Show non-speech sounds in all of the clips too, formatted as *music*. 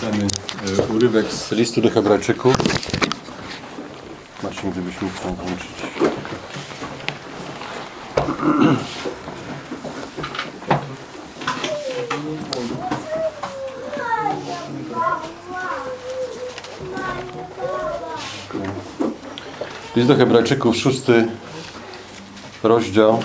Czytamy e, urywek z listu do Hebrajczyków. Właśnie gdybyś mógł tam włączyć. List do Hebrajczyków, szósty rozdział.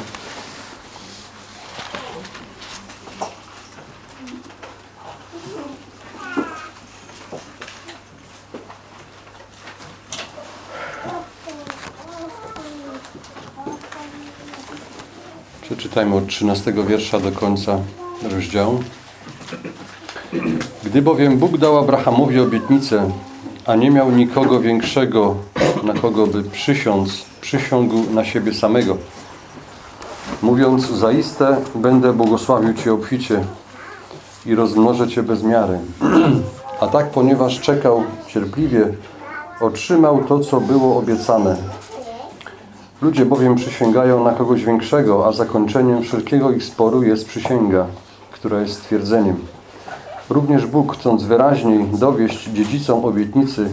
Przeczytajmy od 13 wiersza do końca rozdziału. Gdy bowiem Bóg dał Abrahamowi obietnicę, a nie miał nikogo większego, na kogo by przysiąc, przysiągł na siebie samego. Mówiąc, zaiste będę błogosławił Cię obficie i rozmnożę Cię bez miary. A tak, ponieważ czekał cierpliwie, otrzymał to, co było obiecane. Ludzie bowiem przysięgają na kogoś większego, a zakończeniem wszelkiego ich sporu jest przysięga, która jest stwierdzeniem. Również Bóg, chcąc wyraźniej dowieść dziedzicom obietnicy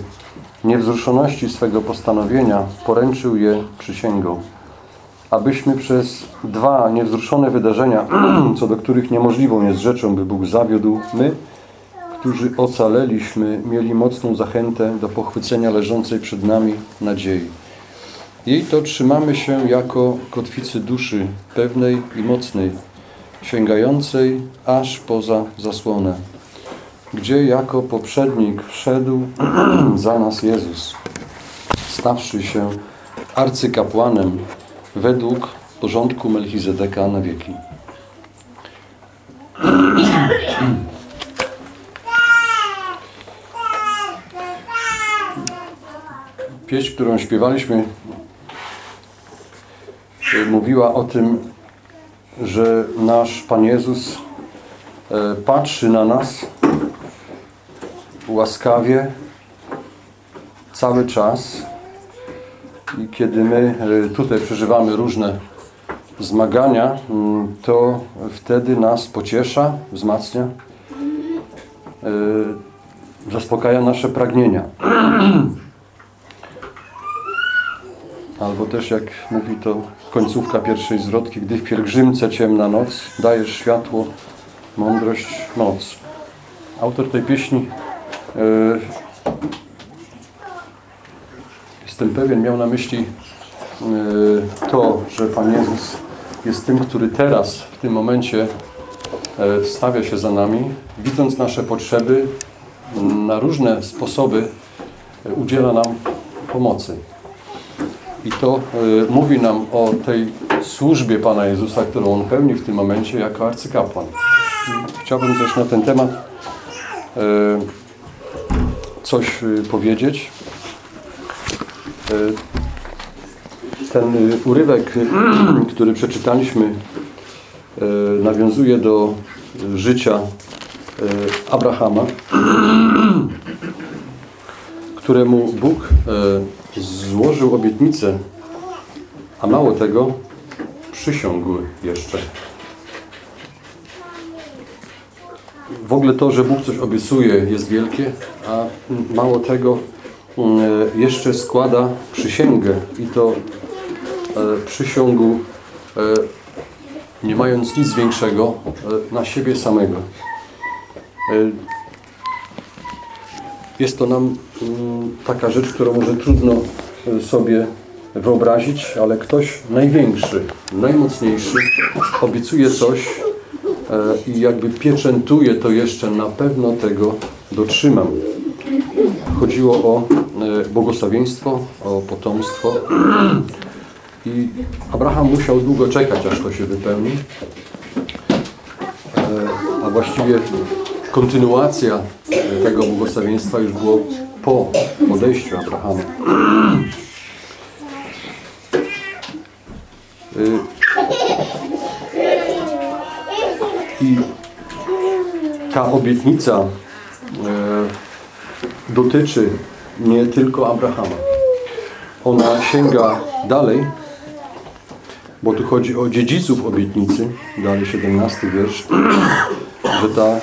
niewzruszoności swego postanowienia, poręczył je przysięgą. Abyśmy przez dwa niewzruszone wydarzenia, *clears throat* co do których niemożliwą jest rzeczą, by Bóg zawiódł, my, którzy ocaleliśmy, mieli mocną zachętę do pochwycenia leżącej przed nami nadziei. Jej to trzymamy się jako kotwicy duszy, pewnej i mocnej, sięgającej aż poza zasłonę, gdzie jako poprzednik wszedł *clears throat* za nas Jezus, stawszy się arcykapłanem według porządku Melchizedeka na wieki. *clears throat* Pieśń, którą śpiewaliśmy, mówiła o tym, że nasz Pan Jezus e, patrzy na nas łaskawie cały czas i kiedy my e, tutaj przeżywamy różne zmagania, mm, to wtedy nas pociesza, wzmacnia, e, zaspokaja nasze pragnienia. *clears throat* Albo też jak mówi to końcówka pierwszej zwrotki, gdy w pielgrzymce ciemna noc, dajesz światło, mądrość, moc. Autor tej pieśni e, jestem pewien miał na myśli e, to, że Pan Jezus jest tym, który teraz, w tym momencie e, stawia się za nami, widząc nasze potrzeby, na różne sposoby udziela nam pomocy. I to y, mówi nam o tej służbie Pana Jezusa, którą On pełni w tym momencie jako arcykapłan. Chciałbym też na ten temat y, coś y, powiedzieć. Ten urywek, *clears throat* który przeczytaliśmy, nawiązuje do życia Abrahama, *clears throat* któremu Bóg złożył obietnicę, a mało tego, przysiągł jeszcze. W ogóle to, że Bóg coś obiecuje jest wielkie, a mało tego, jeszcze składa przysięgę i to przysiągu nie mając nic większego na siebie samego. Jest to nam taka rzecz, którą może trudno sobie wyobrazić, ale ktoś największy, najmocniejszy obiecuje coś i jakby pieczętuje to jeszcze, na pewno tego dotrzymam. Chodziło o błogosławieństwo, o potomstwo i Abraham musiał długo czekać, aż to się wypełni. A właściwie kontynuacja tego błogosławieństwa już było po odejściu Abrahama. I ta obietnica dotyczy nie tylko Abrahama. Ona sięga dalej, bo tu chodzi o dziedziców obietnicy, dalej 17 wiersz, że ta,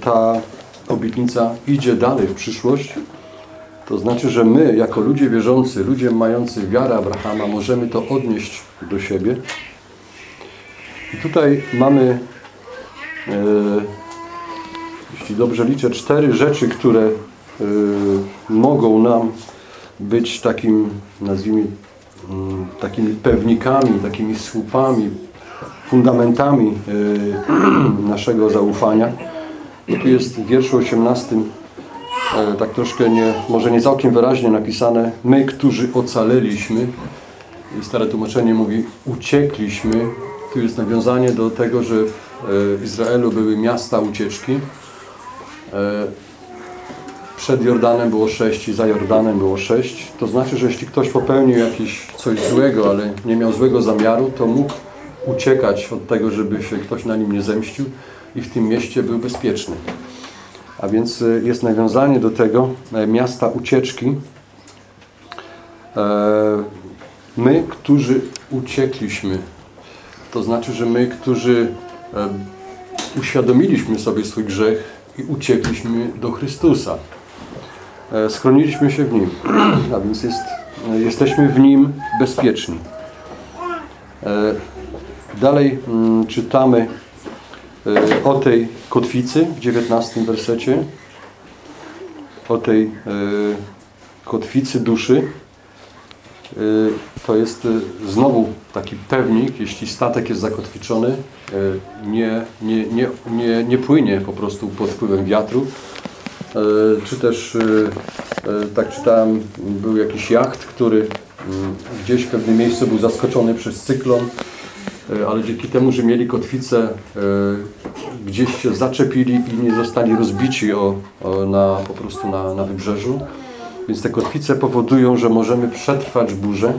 ta obietnica idzie dalej w przyszłość. To znaczy, że my, jako ludzie wierzący, ludzie mający wiarę Abrahama, możemy to odnieść do siebie. I tutaj mamy, e, jeśli dobrze liczę, cztery rzeczy, które e, mogą nam być takim, nazwijmy, mm, takimi pewnikami, takimi słupami, fundamentami e, *clears throat* naszego zaufania. Tu jest w wierszu 18 e, tak troszkę nie, może nie całkiem wyraźnie napisane my, którzy ocaleliśmy stare tłumaczenie mówi uciekliśmy. Tu jest nawiązanie do tego, że w e, Izraelu były miasta ucieczki. E, Przed Jordanem było sześć i za Jordanem było sześć. To znaczy, że jeśli ktoś popełnił jakieś coś złego, ale nie miał złego zamiaru, to mógł uciekać od tego, żeby się ktoś na nim nie zemścił i w tym mieście był bezpieczny. A więc e, jest nawiązanie do tego e, miasta ucieczki. E, My, którzy uciekliśmy, to znaczy, że my, którzy uświadomiliśmy sobie swój grzech i uciekliśmy do Chrystusa. Schroniliśmy się w Nim, *clears throat* a więc jest, jesteśmy w Nim bezpieczni. Dalej mm, czytamy o tej kotwicy w 19 wersecie, o tej e, kotwicy duszy. E, To jest znowu taki pewnik, jeśli statek jest zakotwiczony, nie, nie, nie, nie, nie płynie po prostu pod wpływem wiatru. Czy też, tak czytałem, był jakiś jacht, który mm, gdzieś w pewnym miejscu był zaskoczony przez cyklon, ale dzięki temu, że mieli kotwicę, e, gdzieś się zaczepili i nie zostali rozbici o, o, na, po prostu na, na wybrzeżu. Więc te kotwice powodują, że możemy przetrwać burzę.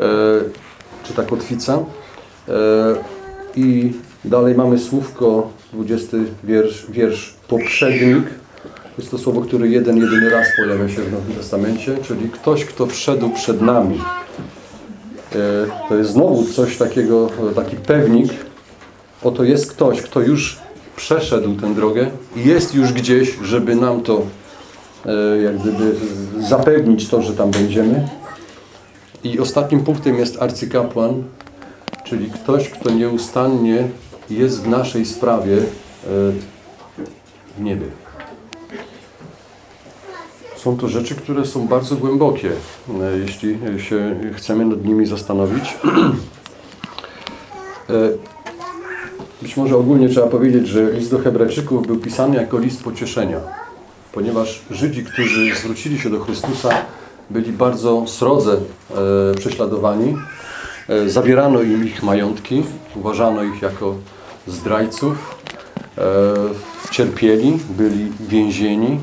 E, czy ta kotwica. E, I dalej mamy słówko, 20 wiersz, wiersz poprzednik. Jest to słowo, które jeden, jedyny raz pojawia się w Nowym Testamencie, czyli ktoś, kto wszedł przed nami. E, To jest znowu coś takiego, taki pewnik. Oto jest ktoś, kto już przeszedł tę drogę i jest już gdzieś, żeby nam to e, jak gdyby zapewnić to, że tam będziemy. I ostatnim punktem jest arcykapłan, czyli ktoś, kto nieustannie jest w naszej sprawie e, w niebie. Są to rzeczy, które są bardzo głębokie, e, jeśli się chcemy nad nimi zastanowić. *clears throat* E, Być może ogólnie trzeba powiedzieć, że list do Hebrajczyków był pisany jako list pocieszenia, ponieważ Żydzi, którzy zwrócili się do Chrystusa, byli bardzo srodze e, prześladowani. Zabierano im ich majątki, uważano ich jako zdrajców, cierpieli, byli więzieni.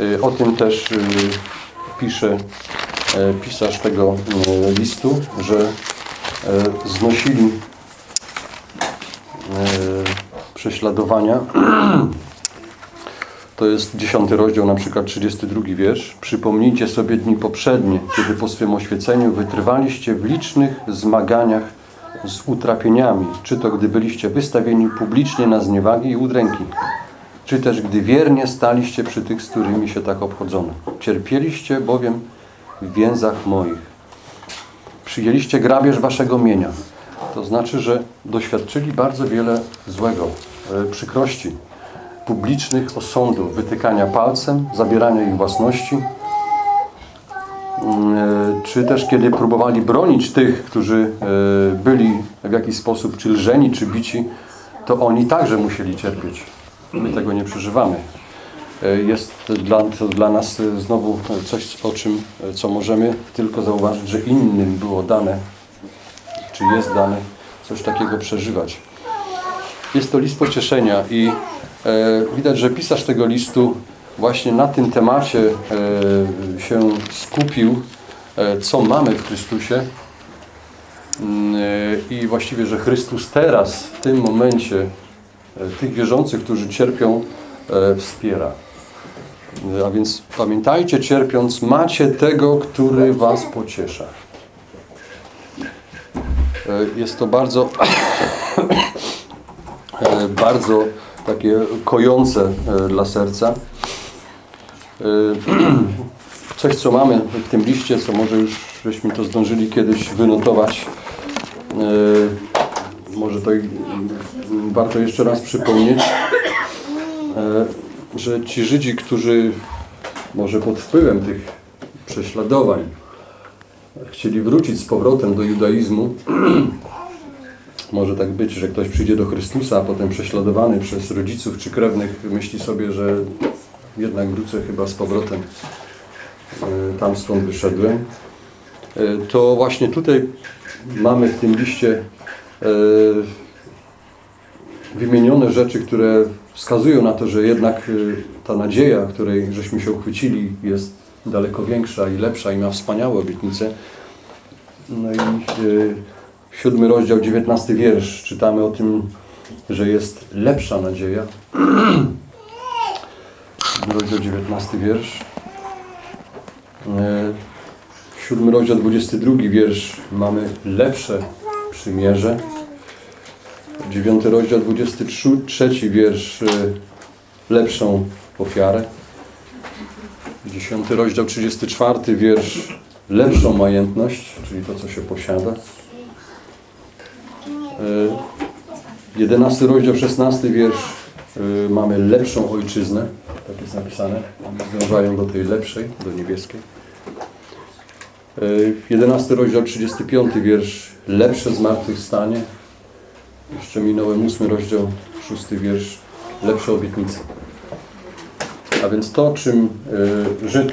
E, o tym też e, pisze e, pisarz tego listu, że znosili prześladowania. *clears throat* To jest dziesiąty rozdział, na przykład 32 wiersz. Przypomnijcie sobie dni poprzednie, kiedy po swym oświeceniu wytrwaliście w licznych zmaganiach z utrapieniami, czy to gdy byliście wystawieni publicznie na zniewagi i udręki, czy też gdy wiernie staliście przy tych, z którymi się tak obchodzono. Cierpieliście bowiem w więzach moich. Przyjęliście grabież waszego mienia. To znaczy, że doświadczyli bardzo wiele złego, e, przykrości, publicznych osądów, wytykania palcem, zabierania ich własności, Mm, e, czy też kiedy próbowali bronić tych, którzy e, byli w jakiś sposób czy lżeni, czy bici, to oni także musieli cierpieć. My tego nie przeżywamy. E, Jest dla, dla nas e, znowu coś, o czym, e, co możemy tylko zauważyć, że innym było dane, czy jest dane coś takiego przeżywać. Jest to list pocieszenia i widać, że pisarz tego listu właśnie na tym temacie się skupił, co mamy w Chrystusie Mm, i właściwie, że Chrystus teraz, w tym momencie tych wierzących, którzy cierpią, e, wspiera. E, A więc pamiętajcie, cierpiąc, macie tego, który was pociesza. E, Jest to bardzo, *coughs* e, bardzo takie kojące e, dla serca. E, *clears throat* Coś, co mamy w tym liście, co może już żeśmy to zdążyli kiedyś wynotować. Może to warto jeszcze raz przypomnieć, e, że ci Żydzi, którzy może pod wpływem tych prześladowań chcieli wrócić z powrotem do judaizmu, *clears throat* może tak być, że ktoś przyjdzie do Chrystusa, a potem prześladowany przez rodziców czy krewnych myśli sobie, że jednak wrócę chyba z powrotem e, tam skąd wyszedłem. E, To właśnie tutaj mamy w tym liście wymienione rzeczy, które wskazują na to, że jednak e, ta nadzieja, której żeśmy się uchwycili, jest daleko większa i lepsza i ma wspaniałe obietnice. No i e, siódmy rozdział, dziewiętnasty wiersz, czytamy o tym, że jest lepsza nadzieja. Rozdział, dziewiętnasty wiersz. E, Siódmy rozdział, 22 wiersz. Mamy lepsze przymierze. Dziewiąty rozdział, 23 wiersz. e, Lepszą ofiarę. Dziesiąty rozdział, 34 wiersz. Lepszą majętność, czyli to, co się posiada. E, 11 rozdział, 16 wiersz. e, Mamy lepszą ojczyznę. Tak jest napisane. Zdążają do tej lepszej, do niebieskiej. E, 11 rozdział, 35 wiersz. Lepsze zmartwychwstanie. Jeszcze minąłem 8 rozdział, 6 wiersz. Lepsze obietnice. A więc to, czym e, Żyd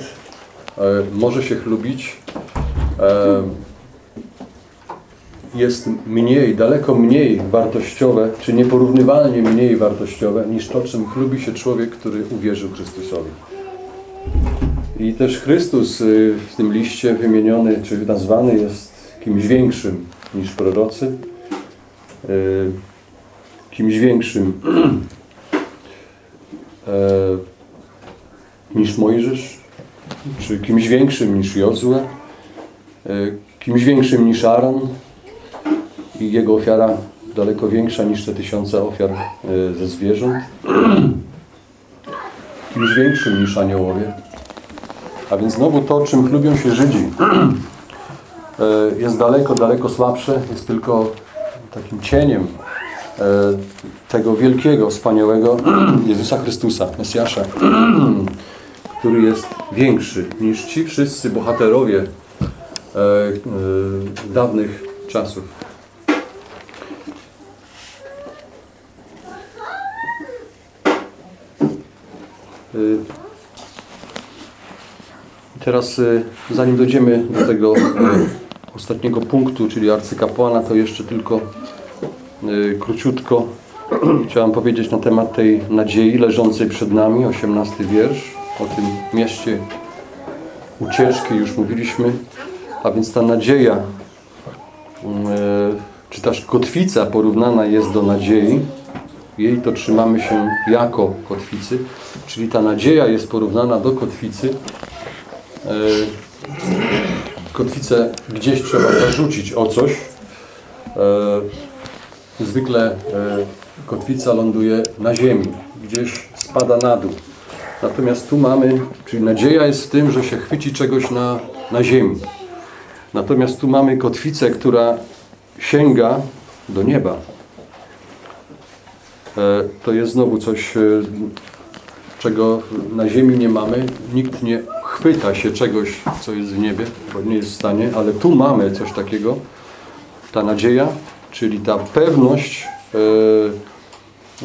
e, może się chlubić, e, jest mniej, daleko mniej wartościowe, czy nieporównywalnie mniej wartościowe niż to, czym chlubi się człowiek, który uwierzył Chrystusowi. I też Chrystus y, w tym liście wymieniony, czy nazwany jest kimś większym niż prorocy, y, kimś większym *clears throat* e, niż Mojżesz, czy kimś większym niż Jozue, e, kimś większym niż Aaron. I jego ofiara daleko większa niż te tysiące ofiar e, ze zwierząt, *clears throat* kimś większym niż aniołowie. A więc znowu to, czym chlubią się Żydzi, *clears throat* e, jest daleko, daleko słabsze, jest tylko takim cieniem e, tego wielkiego, wspaniałego *clears throat* Jezusa Chrystusa, Mesjasza, *clears throat* który jest większy niż ci wszyscy bohaterowie e, dawnych czasów. Teraz, y, zanim dojdziemy do tego y, ostatniego punktu, czyli arcykapłana, to jeszcze tylko y, króciutko chciałem powiedzieć na temat tej nadziei leżącej przed nami, 18 wiersz, o tym mieście ucieczki już mówiliśmy, a więc ta nadzieja, y, czy też kotwica porównana jest do nadziei, jej to trzymamy się jako kotwicy, czyli ta nadzieja jest porównana do kotwicy, E, kotwicę gdzieś trzeba zarzucić o coś. E, Zwykle e, kotwica ląduje na ziemi, gdzieś spada na dół. Natomiast tu mamy, czyli nadzieja jest w tym, że się chwyci czegoś na, na ziemi. Natomiast tu mamy kotwicę, która sięga do nieba. E, To jest znowu coś, e, czego na ziemi nie mamy. Nikt nie chwyta się czegoś, co jest w niebie, bo nie jest w stanie, ale tu mamy coś takiego. Ta nadzieja, czyli ta pewność e,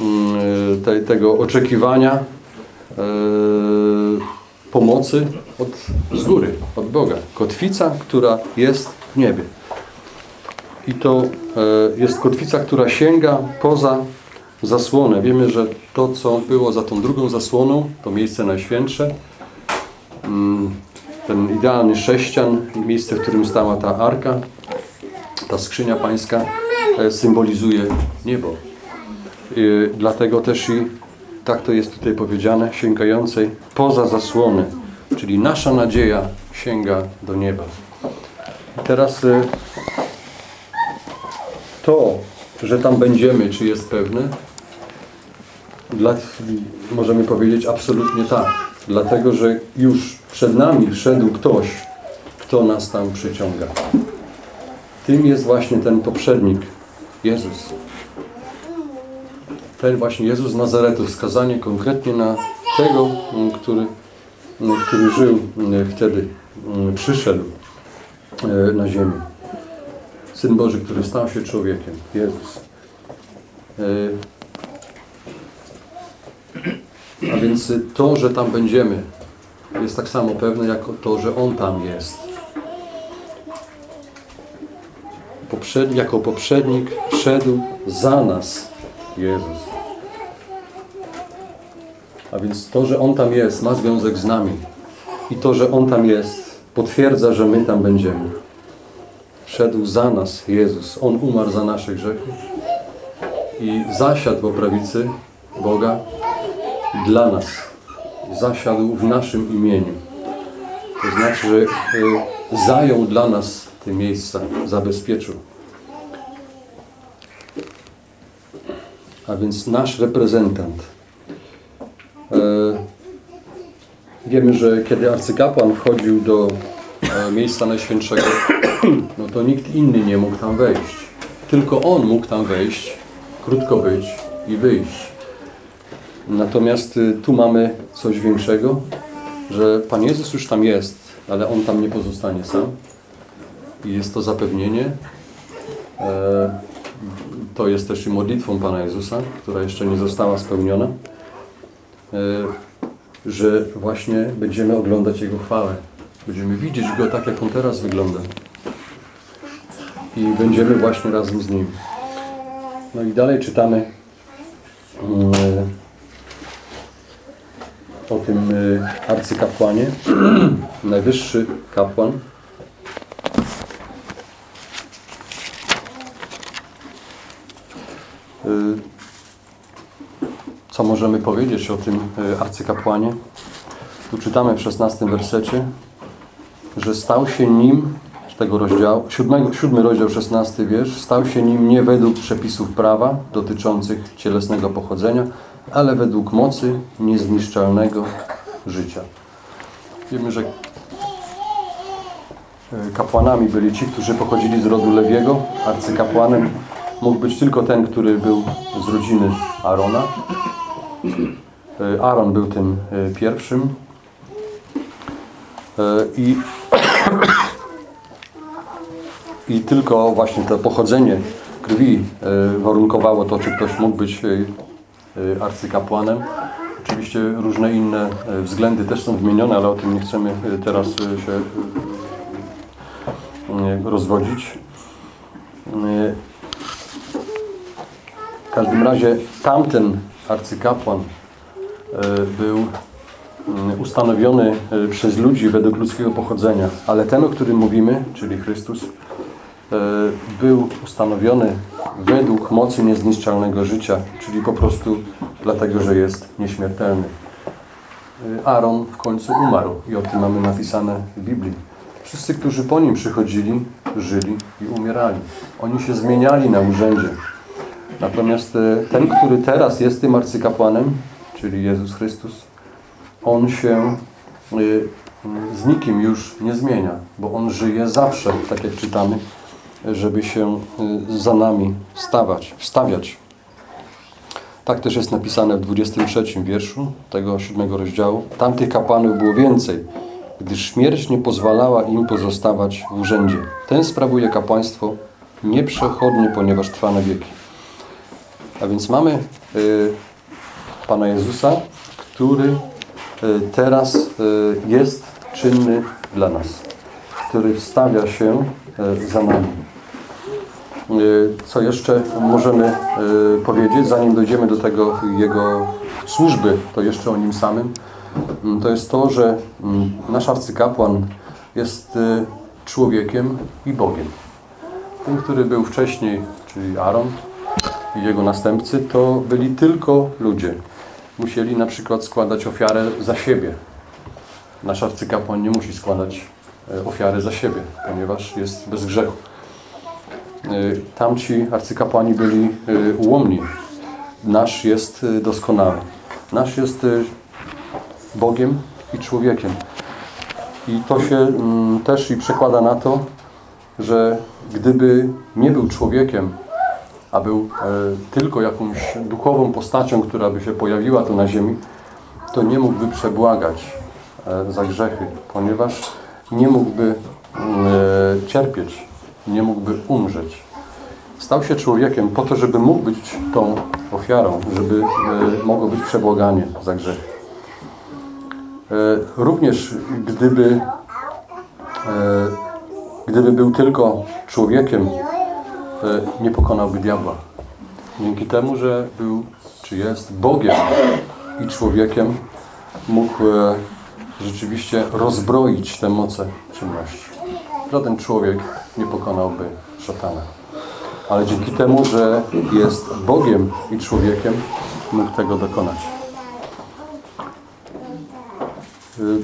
mm, e, te, tego oczekiwania e, pomocy od, z góry, od Boga. Kotwica, która jest w niebie. I to jest kotwica, która sięga poza zasłonę. Wiemy, że to, co było za tą drugą zasłoną, to miejsce najświętsze, ten idealny sześcian, miejsce, w którym stała ta arka, ta skrzynia pańska, e, symbolizuje niebo. I dlatego też i tak to jest tutaj powiedziane, sięgającej poza zasłony, czyli nasza nadzieja sięga do nieba. I teraz e, to, że tam będziemy, czy jest pewne? Dla, możemy powiedzieć absolutnie tak. Dlatego, że już przed nami wszedł ktoś, kto nas tam przyciąga. Tym jest właśnie ten poprzednik, Jezus. Ten właśnie Jezus Nazaretu, wskazanie konkretnie na tego, który, który żył wtedy, przyszedł e, na ziemię. Syn Boży, który stał się człowiekiem, Jezus. A więc to, że tam będziemy, jest tak samo pewne, jak to, że On tam jest. Poprzedni, jako poprzednik wszedł za nas Jezus. A więc to, że On tam jest, ma związek z nami. I to, że On tam jest, potwierdza, że my tam będziemy. Wszedł za nas Jezus. On umarł za nasze grzechy i zasiadł po prawicy Boga dla nas. Zasiadł w naszym imieniu. To znaczy, że y, zajął dla nas te miejsca, zabezpieczył. A więc nasz reprezentant. E, wiemy, że kiedy arcykapłan wchodził do e, miejsca Najświętszego, *clears throat* no to nikt inny nie mógł tam wejść. Tylko on mógł tam wejść, krótko być i wyjść. Natomiast y, tu mamy coś większego, że Pan Jezus już tam jest, ale On tam nie pozostanie sam. I jest to zapewnienie. E, to jest też i modlitwą Pana Jezusa, która jeszcze nie została spełniona, e, że właśnie będziemy oglądać Jego chwałę. Będziemy widzieć Go tak, jak On teraz wygląda. I będziemy właśnie razem z Nim. No i dalej czytamy mm, o tym y, arcykapłanie, *clears throat* najwyższy kapłan. Y, co możemy powiedzieć o tym y, arcykapłanie? Tu czytamy w 16 wersecie, że stał się nim, z tego rozdziału, siódmy, siódmy rozdział, 16 wiersz, stał się nim nie według przepisów prawa dotyczących cielesnego pochodzenia, ale według mocy niezniszczalnego życia. Wiemy, że e, kapłanami byli ci, którzy pochodzili z rodu Lewiego. Arcykapłanem mógł być tylko ten, który był z rodziny Arona. E, Aaron był tym e, pierwszym. I, I tylko właśnie to pochodzenie krwi warunkowało to, czy ktoś mógł być arcykapłanem. Oczywiście różne inne y, względy też są wymienione, ale o tym nie chcemy y, teraz się rozwodzić. W każdym razie tamten arcykapłan był ustanowiony przez ludzi według ludzkiego pochodzenia, ale ten, o którym mówimy, czyli Chrystus, był ustanowiony według mocy niezniszczalnego życia, czyli po prostu dlatego, że jest nieśmiertelny. Aaron w końcu umarł i o tym mamy napisane w Biblii. Wszyscy, którzy po nim przychodzili, żyli i umierali. Oni się zmieniali na urzędzie. Natomiast e, ten, który teraz jest tym arcykapłanem, czyli Jezus Chrystus, on się e, z nikim już nie zmienia, bo on żyje zawsze, tak jak czytamy żeby się y, za nami wstawać, wstawiać. Tak też jest napisane w 23 wierszu tego siódmego rozdziału. Tamtych kapłanów było więcej, gdyż śmierć nie pozwalała im pozostawać w urzędzie. Ten sprawuje kapłaństwo nieprzechodnie, ponieważ trwa na wieki. A więc mamy y, Pana Jezusa, który y, teraz y, jest czynny dla nas, który wstawia się y, za nami. Y, co jeszcze możemy y, powiedzieć, zanim dojdziemy do tego jego służby, to jeszcze o nim samym, mm, to jest to, że mm, nasz arcykapłan jest y, człowiekiem i Bogiem. Ten, który był wcześniej, czyli Aaron i jego następcy, to byli tylko ludzie. Musieli na przykład składać ofiarę za siebie. Nasz arcykapłan nie musi składać ofiary za siebie, ponieważ jest bez grzechu. Y, tamci arcykapłani byli y, ułomni. nasz jest y, doskonały. Nasz jest Bogiem i człowiekiem. I to się mm, też i przekłada na to, że gdyby nie był człowiekiem, a był tylko jakąś duchową postacią, która by się pojawiła tu na ziemi, to nie mógłby przebłagać za grzechy, ponieważ nie mógłby mm, cierpieć, nie mógłby umrzeć. Stał się człowiekiem po to, żeby mógł być tą ofiarą, żeby e, mogło być przebłaganie za grzechy. E, Również gdyby, e, gdyby był tylko człowiekiem, nie pokonałby diabła. Dzięki temu, że był, czy jest Bogiem i człowiekiem, mógł rzeczywiście rozbroić te moce ciemności. Żaden człowiek nie pokonałby szatana. Ale dzięki temu, że jest Bogiem i człowiekiem, mógł tego dokonać. Y,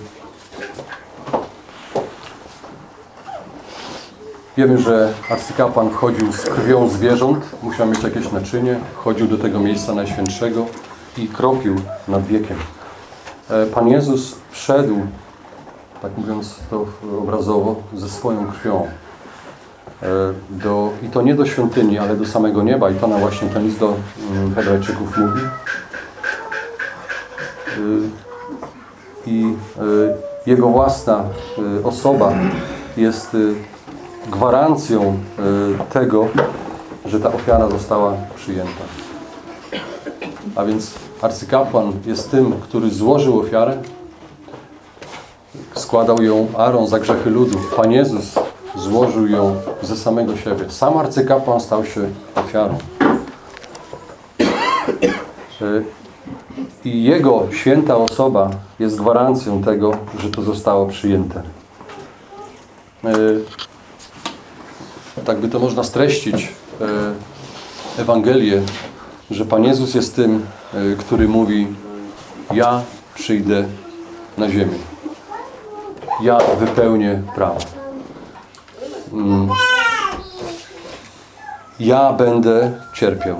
Wiemy, że arcykapłan wchodził z krwią zwierząt, musiał mieć jakieś naczynie, chodził do tego miejsca najświętszego i kropił nad wiekiem. E, Pan Jezus wszedł, tak mówiąc to obrazowo, ze swoją krwią. E, Do, I to nie do świątyni, ale do samego nieba. I to na właśnie ten list do mm, Hebrajczyków mówi. Y, I y, Jego własna osoba jest gwarancją tego, że ta ofiara została przyjęta. A więc arcykapłan jest tym, który złożył ofiarę, składał ją Aaron za grzechy ludu. Pan Jezus złożył ją ze samego siebie. Sam arcykapłan stał się ofiarą. I Jego święta osoba jest gwarancją tego, że to zostało przyjęte. Y, tak by to można streścić e, Ewangelię, że Pan Jezus jest tym, e, który mówi ja przyjdę na ziemię. Ja wypełnię prawo. Mm. Ja będę cierpiał.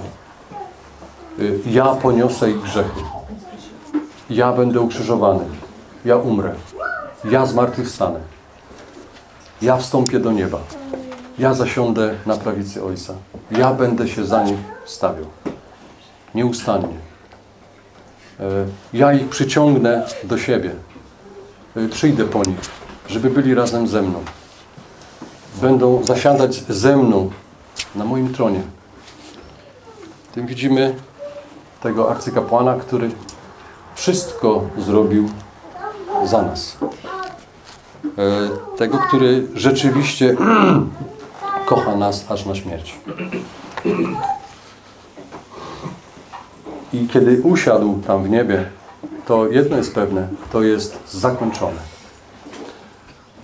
Y, Ja poniosę ich grzechy. Ja będę ukrzyżowany. Ja umrę. Ja zmartwychwstanę. Ja wstąpię do nieba. Ja zasiądę na prawicy Ojca. Ja będę się za nich stawiał. Nieustannie. E, Ja ich przyciągnę do siebie. E, Przyjdę po nich, żeby byli razem ze mną. Będą zasiadać ze mną na moim tronie. Tym widzimy tego arcykapłana, który wszystko zrobił za nas. E, Tego, który rzeczywiście *clears throat* kocha nas aż na śmierć. I kiedy usiadł tam w niebie, to jedno jest pewne, to jest zakończone.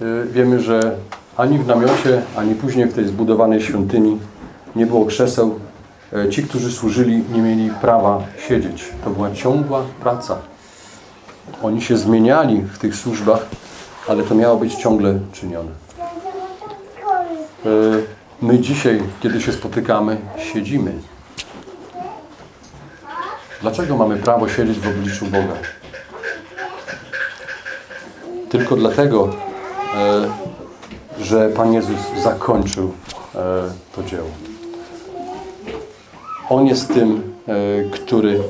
Y, Wiemy, że ani w namiocie, ani później w tej zbudowanej świątyni nie było krzeseł. E, Ci, którzy służyli, nie mieli prawa siedzieć. To była ciągła praca. Oni się zmieniali w tych służbach, ale to miało być ciągle czynione. E, My dzisiaj, kiedy się spotykamy, siedzimy. Dlaczego mamy prawo siedzieć w obliczu Boga? Tylko dlatego, e, że Pan Jezus zakończył e, to dzieło. On jest tym, e, który e,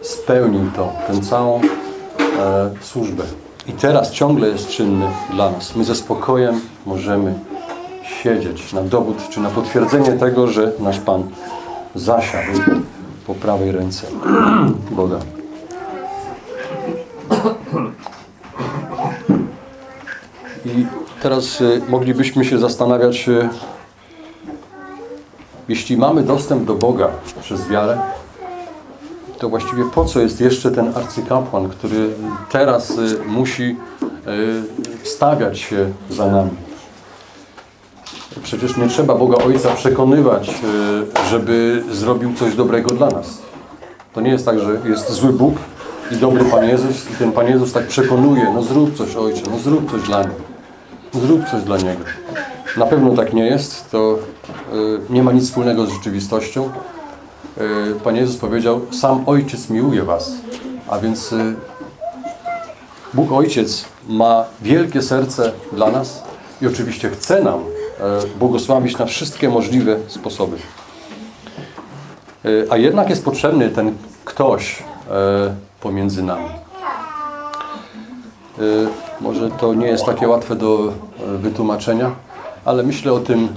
spełnił to, tę całą służbę. I teraz ciągle jest czynny dla nas. My ze spokojem możemy siedzieć na dowód, czy na potwierdzenie tego, że nasz Pan zasiadł po prawej ręce Boga. I teraz y, moglibyśmy się zastanawiać, y, jeśli mamy dostęp do Boga przez wiarę, to właściwie po co jest jeszcze ten arcykapłan, który teraz y, musi y, stawiać się za nami? Przecież nie trzeba Boga Ojca przekonywać, żeby zrobił coś dobrego dla nas. To nie jest tak, że jest zły Bóg i dobry Pan Jezus i ten Pan Jezus tak przekonuje, no zrób coś Ojcze, no zrób coś dla mnie, zrób coś dla Niego. Na pewno tak nie jest, to y, nie ma nic wspólnego z rzeczywistością. e, Pan Jezus powiedział, sam Ojciec miłuje was. A więc e, Bóg Ojciec ma wielkie serce dla nas i oczywiście chce nam błogosławić na wszystkie możliwe sposoby. A jednak jest potrzebny ten ktoś pomiędzy nami. Może to nie jest takie łatwe do e, wytłumaczenia, ale myślę o tym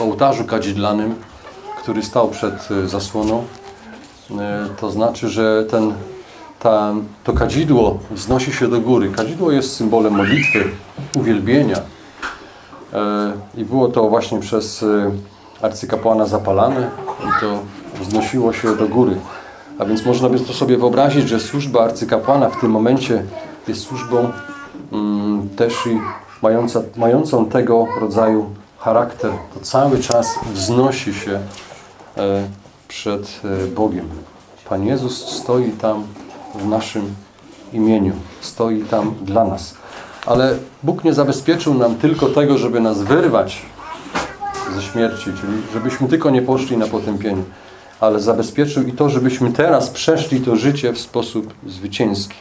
ołtarzu kadzidlanym, który stał przed e, zasłoną. E, To znaczy, że ten, ta, to kadzidło wznosi się do góry. Kadzidło jest symbolem modlitwy, uwielbienia. I było to właśnie przez arcykapłana zapalane i to wznosiło się do góry. A więc można by to sobie wyobrazić, że służba arcykapłana w tym momencie jest służbą też i mająca, mającą tego rodzaju charakter. To cały czas wznosi się e, przed e, Bogiem. Pan Jezus stoi tam w naszym imieniu. Stoi tam dla nas. Ale Bóg nie zabezpieczył nam tylko tego, żeby nas wyrwać ze śmierci, czyli żebyśmy tylko nie poszli na potępienie, ale zabezpieczył i to, żebyśmy teraz przeszli to życie w sposób zwycięski.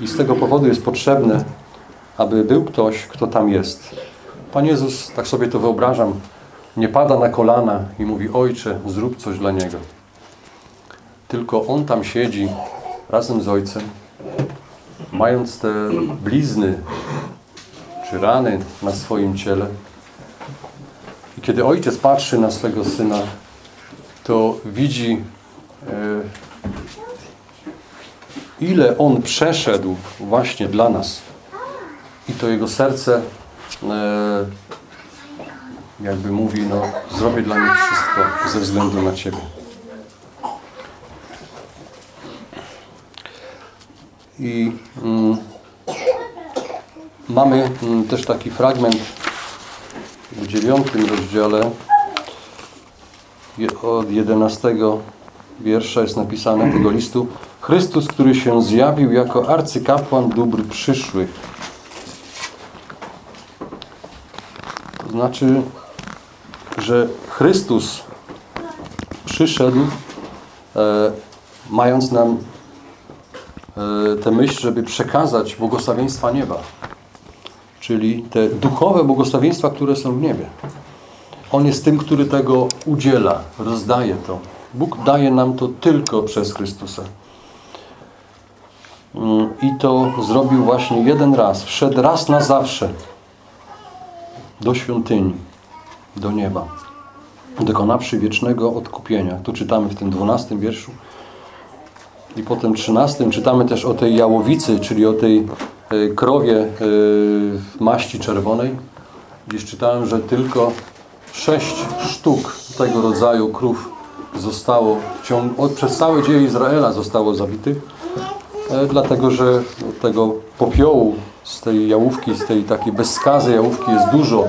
I z tego powodu jest potrzebne, aby był ktoś, kto tam jest. Pan Jezus, tak sobie to wyobrażam, nie pada na kolana i mówi, Ojcze, zrób coś dla Niego. Tylko On tam siedzi razem z Ojcem, mając te blizny czy rany na swoim ciele. I kiedy ojciec patrzy na swego syna, to widzi, e, ile on przeszedł właśnie dla nas. I to jego serce e, jakby mówi, no zrobię dla nich wszystko ze względu na Ciebie. I mm, mamy mm, też taki fragment w dziewiątym rozdziale od 11 wiersza jest napisane tego listu Chrystus, który się zjawił jako arcykapłan dóbr przyszłych. Znaczy, że Chrystus przyszedł e, mając nam e, tę myśl, żeby przekazać błogosławieństwa nieba. Czyli te duchowe błogosławieństwa, które są w niebie. On jest tym, który tego udziela, rozdaje to. Bóg daje nam to tylko przez Chrystusa. Mm, I to zrobił właśnie jeden raz. Wszedł raz na zawsze do świątyni, do nieba. Dokonawszy wiecznego odkupienia. Tu czytamy w tym 12 wierszu. I potem 13 czytamy też o tej jałowicy, czyli o tej e, krowie e, w maści czerwonej. Gdzieś czytałem, że tylko sześć sztuk tego rodzaju krów zostało w ciągu, od, przez całe dzieje Izraela zostało zabitych, e, dlatego że tego popiołu z tej jałówki, z tej takiej bezskazy jałówki jest dużo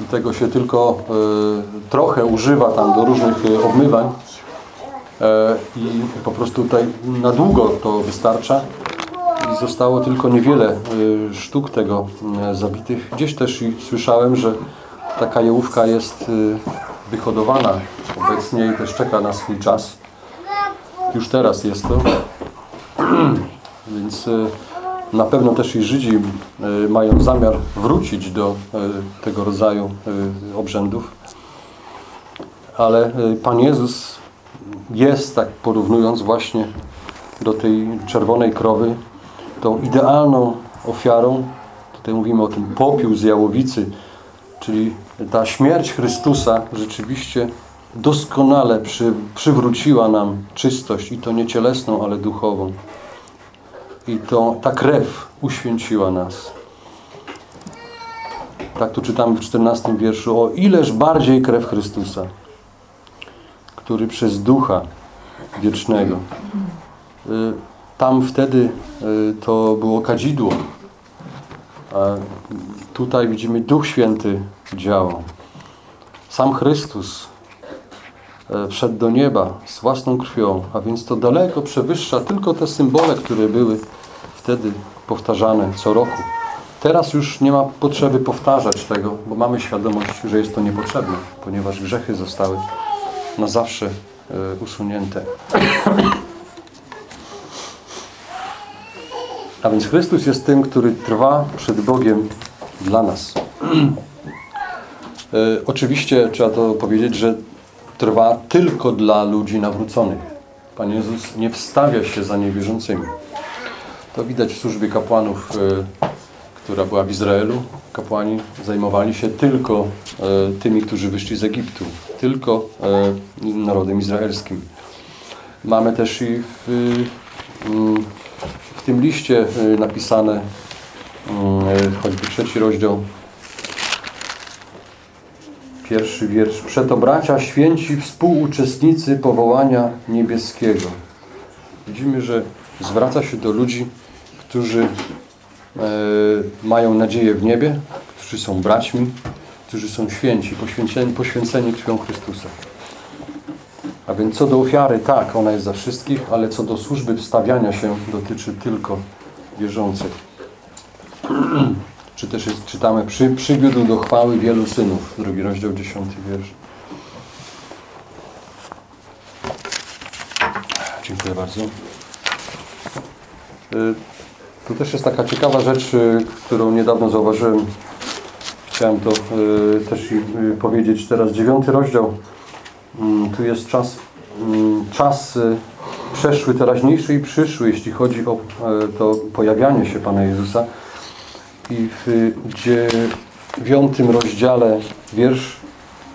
i tego się tylko e, trochę używa tam do różnych e, obmywań e, i po prostu tutaj na długo to wystarcza i zostało tylko niewiele sztuk tego zabitych. Gdzieś też słyszałem, że taka jałówka jest wyhodowana obecnie i też czeka na swój czas. Już teraz jest to. *clears throat* Więc na pewno też i Żydzi e, mają zamiar wrócić do e, tego rodzaju e, obrzędów. Ale Pan Jezus jest, tak porównując właśnie do tej czerwonej krowy, tą idealną ofiarą. Tutaj mówimy o tym popiół z jałowicy, czyli ta śmierć Chrystusa rzeczywiście doskonale przy, przywróciła nam czystość i to nie cielesną, ale duchową. I to ta krew uświęciła nas. Tak tu czytamy w 14 wierszu. O ileż bardziej krew Chrystusa, który przez Ducha Wiecznego. Y, Tam wtedy y, to było kadzidło. A tutaj widzimy Duch Święty działał. Sam Chrystus wszedł do nieba z własną krwią, a więc to daleko przewyższa tylko te symbole, które były wtedy powtarzane co roku. Teraz już nie ma potrzeby powtarzać tego, bo mamy świadomość, że jest to niepotrzebne, ponieważ grzechy zostały na zawsze usunięte. A więc Chrystus jest tym, który trwa przed Bogiem dla nas. E, oczywiście trzeba to powiedzieć, że trwa tylko dla ludzi nawróconych. Pan Jezus nie wstawia się za niewierzącymi. To widać w służbie kapłanów, e, która była w Izraelu. Kapłani zajmowali się tylko e, tymi, którzy wyszli z Egiptu. Tylko narodem izraelskim. Mamy też i w, mm, w tym liście napisane, mm, choćby trzeci rozdział, Pierwszy wiersz. Przeto bracia święci współuczestnicy powołania niebieskiego. Widzimy, że zwraca się do ludzi, którzy e, mają nadzieję w niebie, którzy są braćmi, którzy są święci, poświęceni, poświęceni krwią Chrystusa. A więc co do ofiary, tak, ona jest za wszystkich, ale co do służby wstawiania się dotyczy tylko wierzących. *clears throat* Czy też jest, czytamy, przy, przywiódł do chwały wielu synów. Drugi rozdział, dziesiąty wiersz. Dziękuję bardzo. Y, tu też jest taka ciekawa rzecz, y, którą niedawno zauważyłem. Chciałem to y, też powiedzieć teraz. Dziewiąty rozdział. Mm, tu jest czas, mm, czas przeszły, teraźniejszy i przyszły, jeśli chodzi o to pojawianie się Pana Jezusa. I w dziewiątym rozdziale, wiersz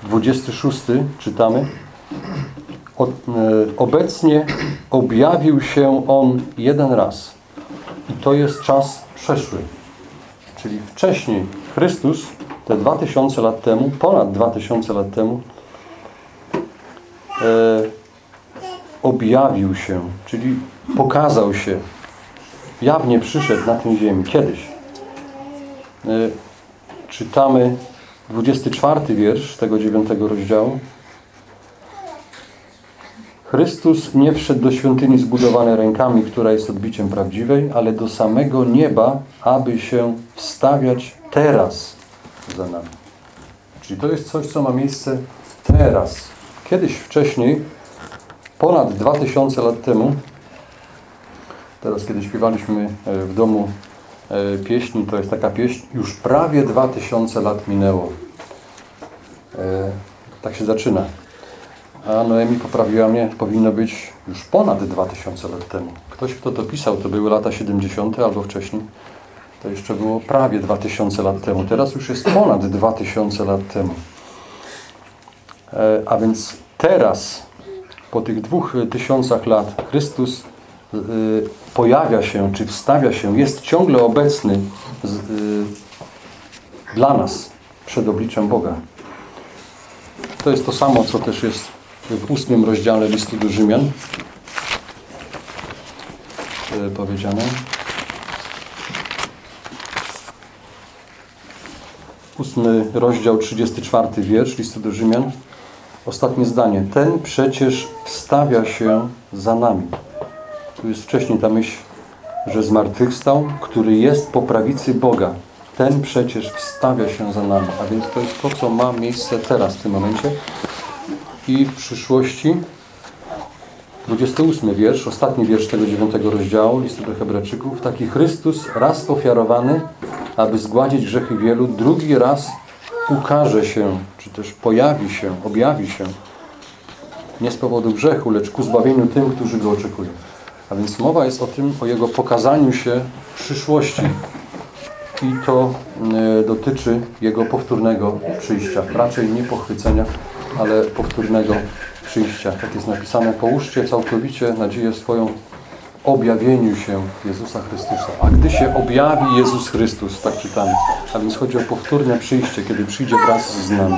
26 czytamy e, Obecnie objawił się On jeden raz. I to jest czas przeszły. Czyli wcześniej Chrystus, te 2000 lat temu, ponad 2000 lat temu, e, objawił się, czyli pokazał się, jawnie przyszedł na tę ziemię. Kiedyś. E, czytamy 24 wiersz tego 9 rozdziału. Chrystus nie wszedł do świątyni zbudowanej rękami, która jest odbiciem prawdziwej, ale do samego nieba, aby się wstawiać teraz za nami. Czyli to jest coś, co ma miejsce teraz. Kiedyś wcześniej, ponad 2000 lat temu, teraz kiedy śpiewaliśmy e, w domu pieśni, to jest taka pieśń, już prawie 2000 lat minęło. E, tak się zaczyna. A Noemi poprawiła mnie, powinno być już ponad 2000 lat temu. Ktoś, kto to pisał, to były lata 70. albo wcześniej. To jeszcze było prawie 2000 lat temu. Teraz już jest ponad 2000 lat temu. E, a więc teraz, po tych dwóch tysiącach lat, Chrystus pojawia się, czy wstawia się, jest ciągle obecny z, y, dla nas przed obliczem Boga. To jest to samo, co też jest w ósmym rozdziale listu do Rzymian y, powiedziane. Ósmy rozdział, 34 wiersz listu do Rzymian. Ostatnie zdanie. Ten przecież wstawia się za nami. Tu jest wcześniej ta myśl, że zmartwychwstał, który jest po prawicy Boga. Ten przecież wstawia się za nami. A więc to jest to, co ma miejsce teraz, w tym momencie. I w przyszłości 28 wiersz, ostatni wiersz tego 9 rozdziału listu do Hebrajczyków. Taki Chrystus raz ofiarowany, aby zgładzić grzechy wielu, drugi raz ukaże się, czy też pojawi się, objawi się nie z powodu grzechu, lecz ku zbawieniu tym, którzy Go oczekują. A więc mowa jest o tym, o Jego pokazaniu się w przyszłości. I to e, dotyczy Jego powtórnego przyjścia. Raczej nie pochwycenia, ale powtórnego przyjścia. Tak jest napisane. Połóżcie całkowicie nadzieję swoją objawieniu się Jezusa Chrystusa. A gdy się objawi Jezus Chrystus, tak czytamy. A więc chodzi o powtórne przyjście, kiedy przyjdzie wraz z nami.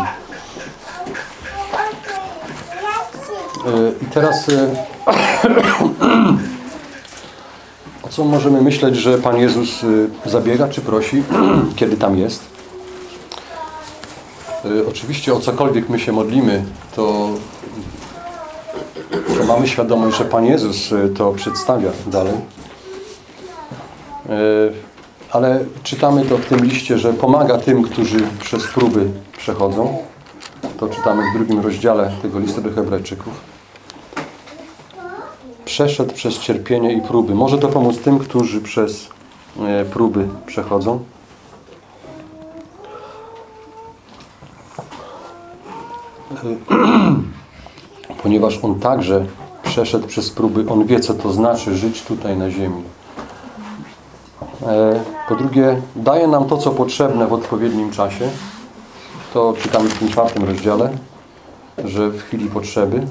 E, I teraz e, *clears throat* co możemy myśleć, że Pan Jezus y, zabiega czy prosi, *clears throat* kiedy tam jest? Y, oczywiście o cokolwiek my się modlimy, to, to mamy świadomość, że Pan Jezus y, to przedstawia dalej. Ale czytamy to w tym liście, że pomaga tym, którzy przez próby przechodzą. To czytamy w drugim rozdziale tego listu do Hebrajczyków. Przeszedł przez cierpienie i próby. Może to pomóc tym, którzy przez e, próby przechodzą. *clears throat* Ponieważ on także przeszedł przez próby, on wie, co to znaczy żyć tutaj na ziemi. E, Po drugie, daje nam to, co potrzebne w odpowiednim czasie. To czytamy w tym czwartym rozdziale, że w chwili potrzeby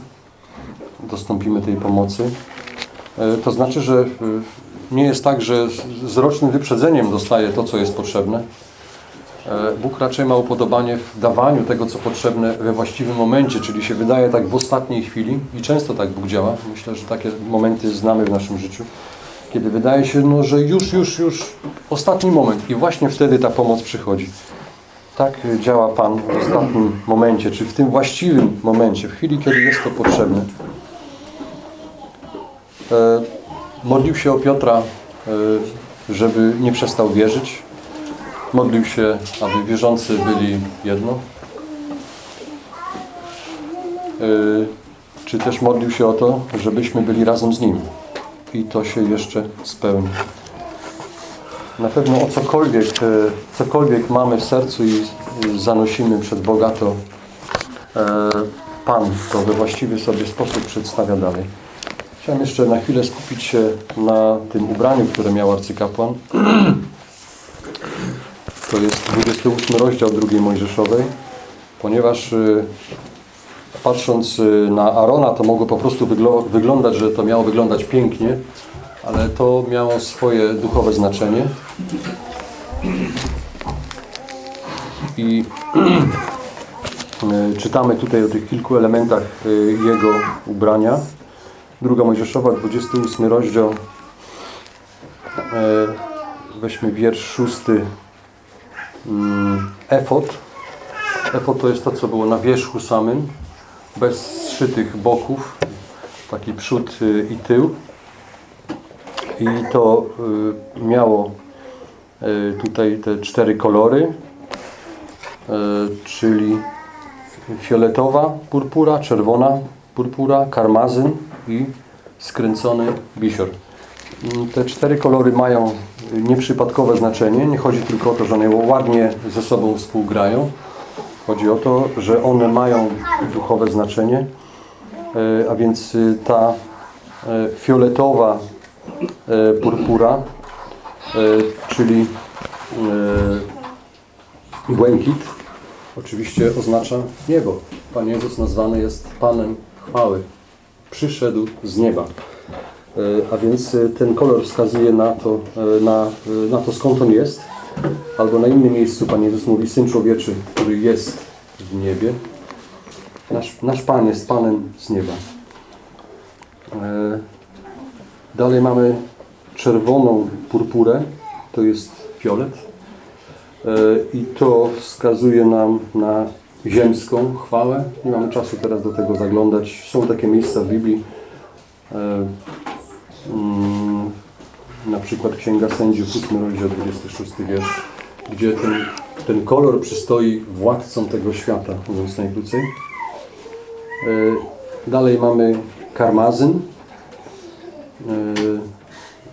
dostąpimy tej pomocy. E, To znaczy, że e, nie jest tak, że z- rocznym wyprzedzeniem dostaje to, co jest potrzebne. E, Bóg raczej ma upodobanie w dawaniu tego, co potrzebne we właściwym momencie, czyli się wydaje tak w ostatniej chwili i często tak Bóg działa. Myślę, że takie momenty znamy w naszym życiu, kiedy wydaje się, no, że już, już, już ostatni moment i właśnie wtedy ta pomoc przychodzi. Tak działa Pan w ostatnim momencie, czy w tym właściwym momencie, w chwili, kiedy jest to potrzebne. E, Modlił się o Piotra, e, żeby nie przestał wierzyć. Modlił się, aby wierzący byli jedno. E, Czy też modlił się o to, żebyśmy byli razem z Nim. I to się jeszcze spełni. Na pewno o cokolwiek, cokolwiek mamy w sercu i zanosimy przed Boga, to Pan to we właściwy sobie sposób przedstawia dalej. Chciałem jeszcze na chwilę skupić się na tym ubraniu, które miał arcykapłan. To jest 28 rozdział drugiej Mojżeszowej, ponieważ y, patrząc y, na Arona, to mogło po prostu wyglądać, że to miało wyglądać pięknie, ale to miało swoje duchowe znaczenie. I *clears throat* y, czytamy tutaj o tych kilku elementach jego ubrania. Druga Mojżeszowa, 28 rozdział. E, Weźmy wiersz szósty. Mm, Efot. Efot to jest to, co było na wierzchu samym, bez zszytych boków, taki przód y, i tył. I to y, miało y, tutaj te cztery kolory, czyli fioletowa purpura, czerwona purpura, karmazyn i skręcony bisior. Mm, Te cztery kolory mają nieprzypadkowe znaczenie. Nie chodzi tylko o to, że one ładnie ze sobą współgrają. Chodzi o to, że one mają duchowe znaczenie. E, A więc y, ta e, fioletowa e, purpura, czyli błękit, oczywiście oznacza niebo. Pan Jezus nazwany jest Panem chwały. Przyszedł z nieba. E, A więc e, ten kolor wskazuje na to, e, na, na to skąd on jest. Albo na innym miejscu Pan Jezus mówi Syn Człowieczy, który jest w niebie. Nasz, nasz Pan jest Panem z nieba. Dalej mamy czerwoną purpurę, to jest fiolet. I to wskazuje nam na ziemską chwałę. Nie mamy czasu teraz do tego zaglądać. Są takie miejsca w Biblii, e, mm, na przykład Księga Sędziów, 8 rozdział, 26 wiersz, gdzie ten, ten kolor przystoi władcom tego świata, mówiąc najkrócej. E, Dalej mamy karmazyn, e,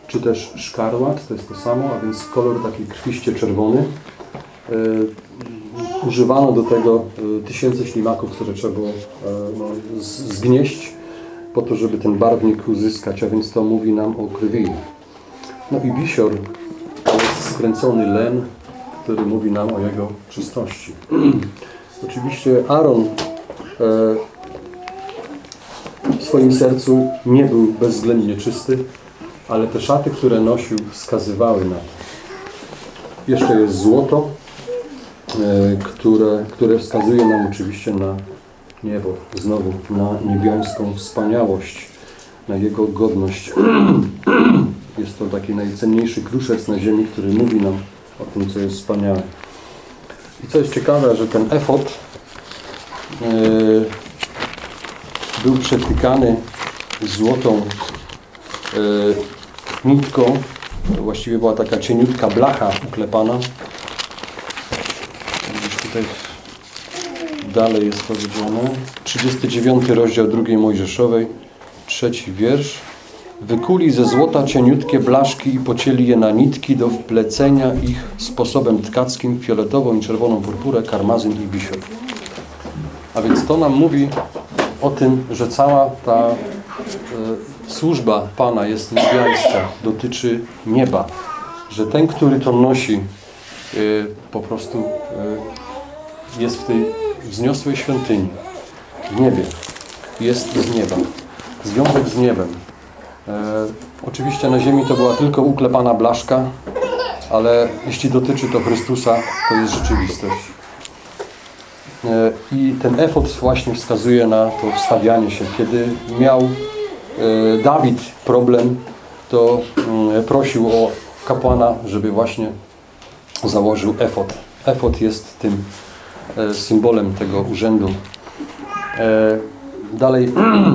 czy też szkarłat, to jest to samo, a więc kolor taki krwiście czerwony. Używano do tego e, tysięcy ślimaków, które trzeba było e, no, zgnieść po to, żeby ten barwnik uzyskać, a więc to mówi nam o krwi. No i bisior to jest skręcony len, który mówi nam o jego czystości. *clears throat* Oczywiście Aaron e, w swoim sercu nie był bezwzględnie czysty, ale te szaty, które nosił, wskazywały na to. Jeszcze jest złoto, które, które wskazuje nam oczywiście na niebo, znowu na niebiańską wspaniałość, na Jego godność. *clears throat* Jest to taki najcenniejszy kruszec na ziemi, który mówi nam o tym, co jest wspaniałe. I co jest ciekawe, że ten efot e, był przetykany złotą e, nitką. Właściwie była taka cieniutka blacha uklepana. Tutaj dalej jest powiedziane. 39 rozdział drugiej Mojżeszowej, trzeci wiersz. Wykuli ze złota cieniutkie blaszki i pocięli je na nitki do wplecenia ich sposobem tkackim w fioletową i czerwoną purpurę, karmazyn i bisior. A więc to nam mówi o tym, że cała ta e, służba Pana jest niebiańska, dotyczy nieba. Że ten, który to nosi, e, po prostu e, jest w tej wzniosłej świątyni, w niebie. Jest z nieba. Związek z niebem. E, oczywiście na ziemi to była tylko uklepana blaszka, ale jeśli dotyczy to Chrystusa, to jest rzeczywistość. E, I ten efot właśnie wskazuje na to wstawianie się. Kiedy miał e, Dawid problem, to mm, prosił o kapłana, żeby właśnie założył efot. Efot jest tym symbolem tego urzędu. E, Dalej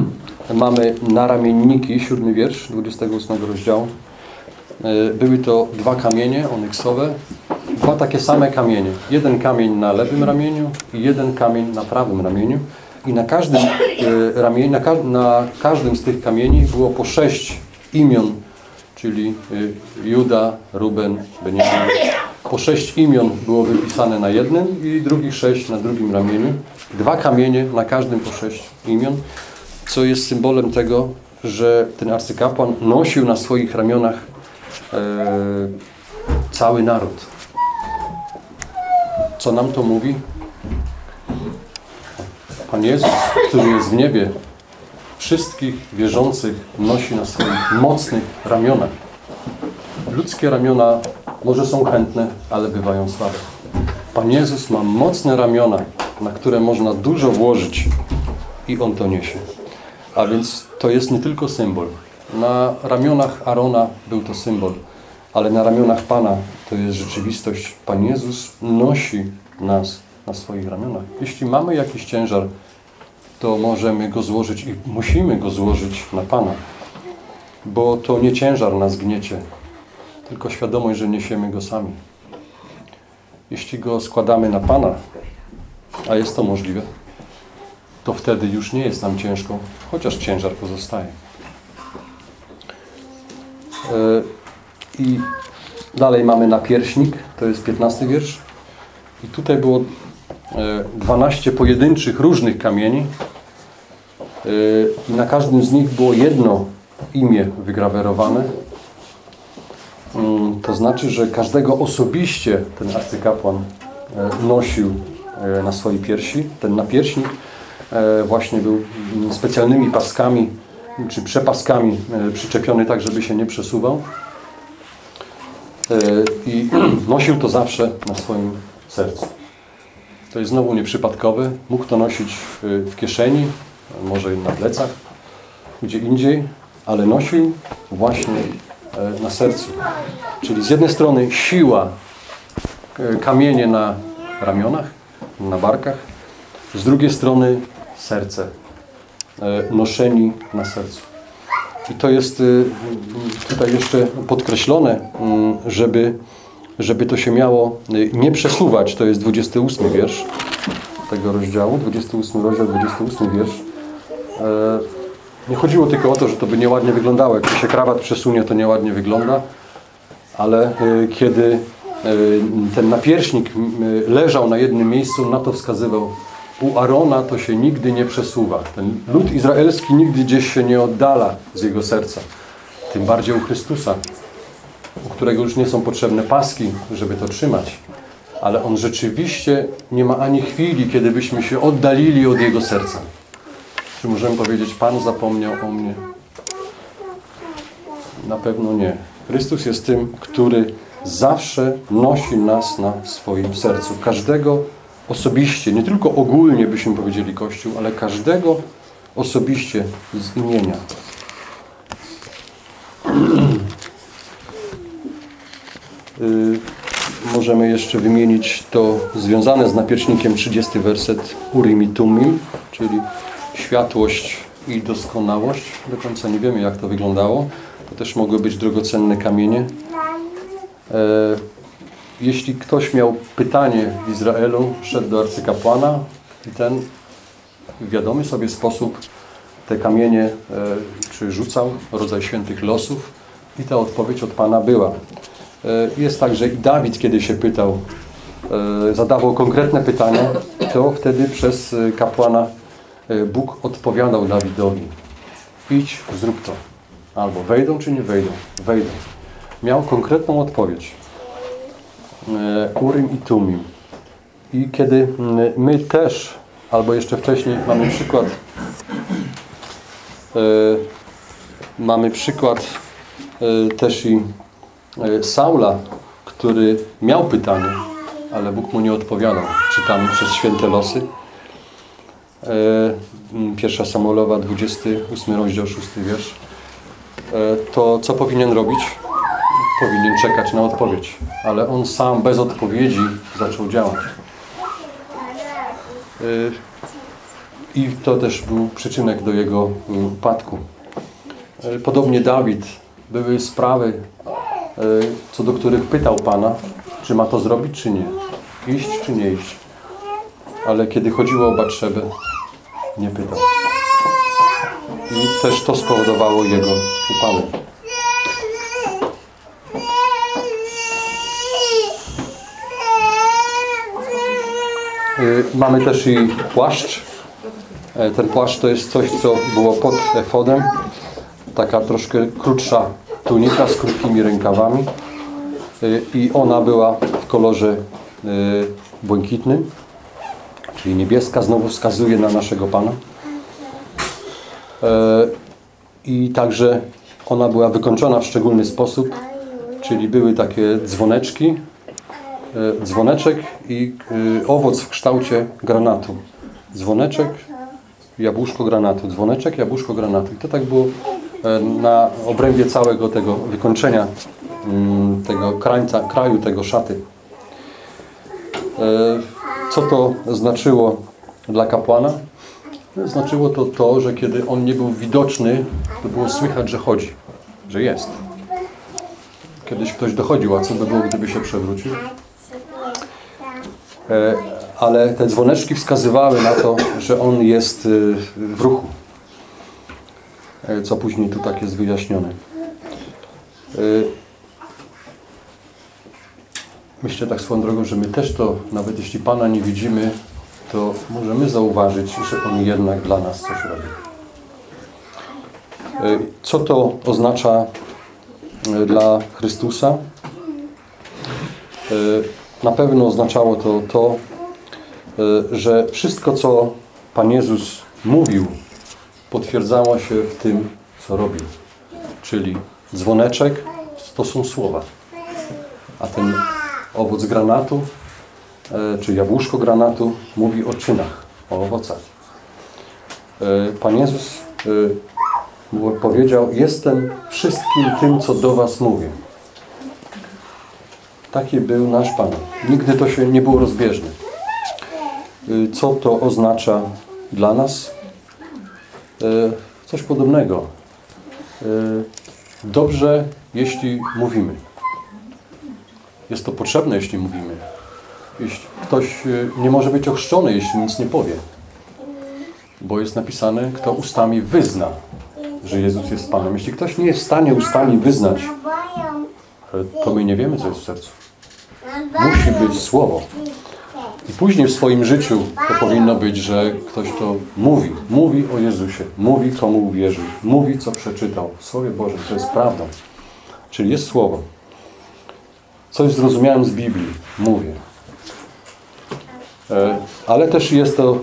*clears throat* mamy naramienniki, siódmy wiersz 28 rozdziału. E, Były to dwa kamienie onyksowe, dwa takie same kamienie. Jeden kamień na lewym ramieniu i jeden kamień na prawym ramieniu. I na każdym e, ramieniu, na, ka na każdym z tych kamieni było po sześć imion, czyli e, Juda, Ruben, Beniamin. Po sześć imion było wypisane na jednym i drugich sześć na drugim ramieniu. Dwa kamienie na każdym po sześć imion, co jest symbolem tego, że ten arcykapłan nosił na swoich ramionach e, cały naród. Co nam to mówi? Pan Jezus, który jest w niebie, wszystkich wierzących nosi na swoich mocnych ramionach. Ludzkie ramiona może są chętne, ale bywają słabe. Pan Jezus ma mocne ramiona, na które można dużo włożyć i On to niesie. A więc to jest nie tylko symbol. Na ramionach Arona był to symbol, ale na ramionach Pana to jest rzeczywistość. Pan Jezus nosi nas na swoich ramionach. Jeśli mamy jakiś ciężar, to możemy go złożyć i musimy go złożyć na Pana. Bo to nie ciężar nas gniecie, tylko świadomość, że niesiemy go sami. Jeśli go składamy na Pana, a jest to możliwe, to wtedy już nie jest nam ciężko, chociaż ciężar pozostaje. E, I dalej mamy napierśnik, to jest 15 wiersz. I tutaj było e, 12 pojedynczych różnych kamieni. E, I na każdym z nich było jedno imię wygrawerowane. To znaczy, że każdego osobiście ten arcykapłan e, nosił e, na swojej piersi. Ten napierśnik e, właśnie był mm, specjalnymi paskami czy przepaskami przyczepiony tak, żeby się nie przesuwał. I *clears throat* nosił to zawsze na swoim sercu. To jest znowu nieprzypadkowe. Mógł to nosić w- kieszeni, może na plecach, gdzie indziej, ale nosił właśnie na sercu. Czyli z jednej strony siła, e, kamienie na ramionach, na barkach, z drugiej strony serce, e, noszeni na sercu. I to jest tutaj jeszcze podkreślone, mm, żeby, żeby to się miało nie przesuwać. To jest 28 wiersz tego rozdziału, 28 rozdział, 28 wiersz. E, Nie chodziło tylko o to, że to by nieładnie wyglądało. Jak się krawat przesunie, to nieładnie wygląda, ale y, kiedy y, ten napierśnik y, leżał na jednym miejscu, na to wskazywał u Arona to się nigdy nie przesuwa. Ten lud izraelski nigdy gdzieś się nie oddala z jego serca. Tym bardziej u Chrystusa, u którego już nie są potrzebne paski, żeby to trzymać. Ale On rzeczywiście nie ma ani chwili, kiedy byśmy się oddalili od Jego serca. Czy możemy powiedzieć, Pan zapomniał o mnie? Na pewno nie. Chrystus jest tym, który zawsze nosi nas na swoim sercu. Każdego osobiście, nie tylko ogólnie byśmy powiedzieli Kościół, ale każdego osobiście z imienia. Y, Możemy jeszcze wymienić to związane z napiercznikiem 30 werset Urim i Tumim, czyli światłość i doskonałość. Do końca nie wiemy, jak to wyglądało. To też mogły być drogocenne kamienie. E, Jeśli ktoś miał pytanie w Izraelu, szedł do arcykapłana i ten w wiadomy sobie sposób te kamienie, e, czy rzucał, rodzaj świętych losów i ta odpowiedź od Pana była. E, Jest tak, że i Dawid, kiedy się pytał, zadawał konkretne pytania, to wtedy przez kapłana Bóg odpowiadał Dawidowi. Idź, zrób to. Albo wejdą, czy nie wejdą? Wejdą. Miał konkretną odpowiedź. E, Urim i Tumim. I kiedy my też, albo jeszcze wcześniej mamy przykład e, mamy przykład e, też i e, Saula, który miał pytanie, ale Bóg mu nie odpowiadał. Czytamy przez święte losy. E, Pierwsza Samuelowa, 28 rozdział, 6 wiersz. E, To co powinien robić? Powinien czekać na odpowiedź. Ale on sam bez odpowiedzi zaczął działać. E, I to też był przyczynek do jego upadku. Podobnie Dawid. Były sprawy, co do których pytał Pana, czy ma to zrobić, czy nie. Iść, czy nie iść. Ale kiedy chodziło o Batrzebę, nie pytał. I też to spowodowało jego upadek. Y, Mamy też i płaszcz. E, Ten płaszcz to jest coś, co było pod efodem. Taka troszkę krótsza tunika z krótkimi rękawami. Y, I ona była w kolorze y, błękitnym, czyli niebieska. Znowu wskazuje na naszego Pana. E, I także ona była wykończona w szczególny sposób, czyli były takie dzwoneczki, e, dzwoneczek i e, owoc w kształcie granatu. Dzwoneczek, jabłuszko granatu, dzwoneczek, jabłuszko granatu. I to tak było na obrębie całego tego wykończenia mm, tego krańca, kraju tego szaty. E, Co to znaczyło dla kapłana? Znaczyło to to, że kiedy on nie był widoczny, to było słychać, że chodzi, że jest. Kiedyś ktoś dochodził, a co by było, gdyby się przewrócił? E, Ale te dzwoneczki wskazywały na to, że on jest y, w ruchu. E, Co później tu tak jest wyjaśnione. Myślę tak swoją drogą, że my też to, nawet jeśli Pana nie widzimy, to możemy zauważyć, że On jednak dla nas coś robi. E, Co to oznacza e, dla Chrystusa? E, Na pewno oznaczało to to, że wszystko, co Pan Jezus mówił, potwierdzało się w tym, co robił. Czyli dzwoneczek to są słowa, a ten owoc granatu e, czy jabłuszko granatu mówi o czynach, o owocach. E, Pan Jezus e, powiedział, jestem wszystkim tym, co do Was mówię. Taki był nasz Pan. Nigdy to się nie było rozbieżne. Co to oznacza dla nas? Coś podobnego. Dobrze, jeśli mówimy. Jest to potrzebne, jeśli mówimy. Jeśli ktoś y, nie może być ochrzczony, jeśli nic nie powie. Bo jest napisane, kto ustami wyzna, że Jezus jest Panem. Jeśli ktoś nie jest w stanie ustami wyznać, to my nie wiemy, co jest w sercu. Musi być Słowo. I później w swoim życiu to powinno być, że ktoś to mówi. Mówi o Jezusie. Mówi, komu uwierzył. Mówi, co przeczytał. Słowie Bożym. To jest prawdą. Czyli jest Słowo. Coś zrozumiałem z Biblii. Mówię. E, Ale też jest to,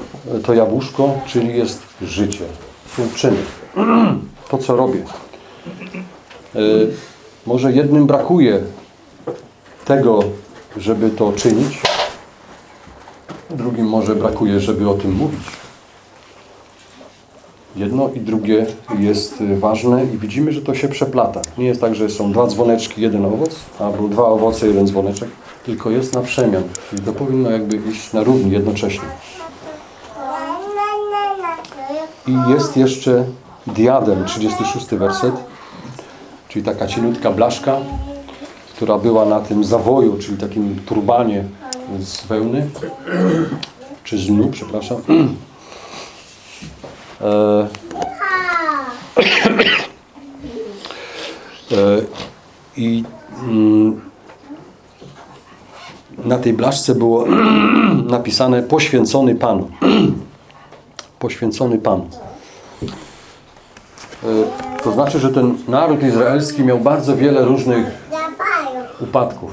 to jabłuszko, czyli jest życie. Czyny. *clears throat* To, co robię. E, Może jednym brakuje tego, żeby to czynić. Drugim może brakuje, żeby o tym mówić. Jedno i drugie jest y, ważne i widzimy, że to się przeplata. Nie jest tak, że są dwa dzwoneczki, jeden owoc, albo dwa owoce, jeden dzwoneczek, tylko jest na przemian. Czyli to powinno jakby iść na równi jednocześnie. I jest jeszcze diadem, 36 werset, czyli taka cieniutka blaszka, która była na tym zawoju, czyli takim turbanie z wełny, czy z lnu, przepraszam. *clears throat* E, *coughs* E, I mm, na tej blaszce było *coughs* napisane poświęcony Panu. *coughs* poświęcony Panu. E, to znaczy, że ten naród izraelski miał bardzo wiele różnych upadków.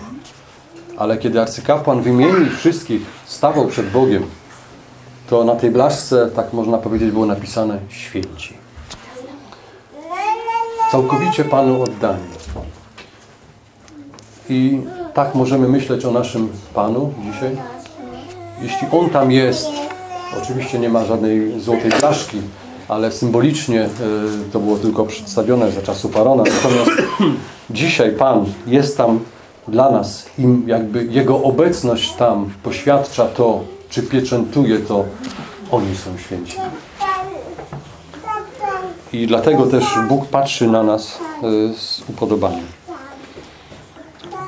Ale kiedy arcykapłan wymienił wszystkich, stawał przed Bogiem, to na tej blaszce, tak można powiedzieć, było napisane święci. Całkowicie Panu oddani. I tak możemy myśleć o naszym Panu dzisiaj. Jeśli On tam jest, oczywiście nie ma żadnej złotej blaszki, ale symbolicznie y, to było tylko przedstawione za czasu Parona. Natomiast *clears throat* dzisiaj Pan jest tam dla nas i jakby Jego obecność tam poświadcza to, czy pieczętuje to, oni są święci. I dlatego też Bóg patrzy na nas y, z upodobaniem.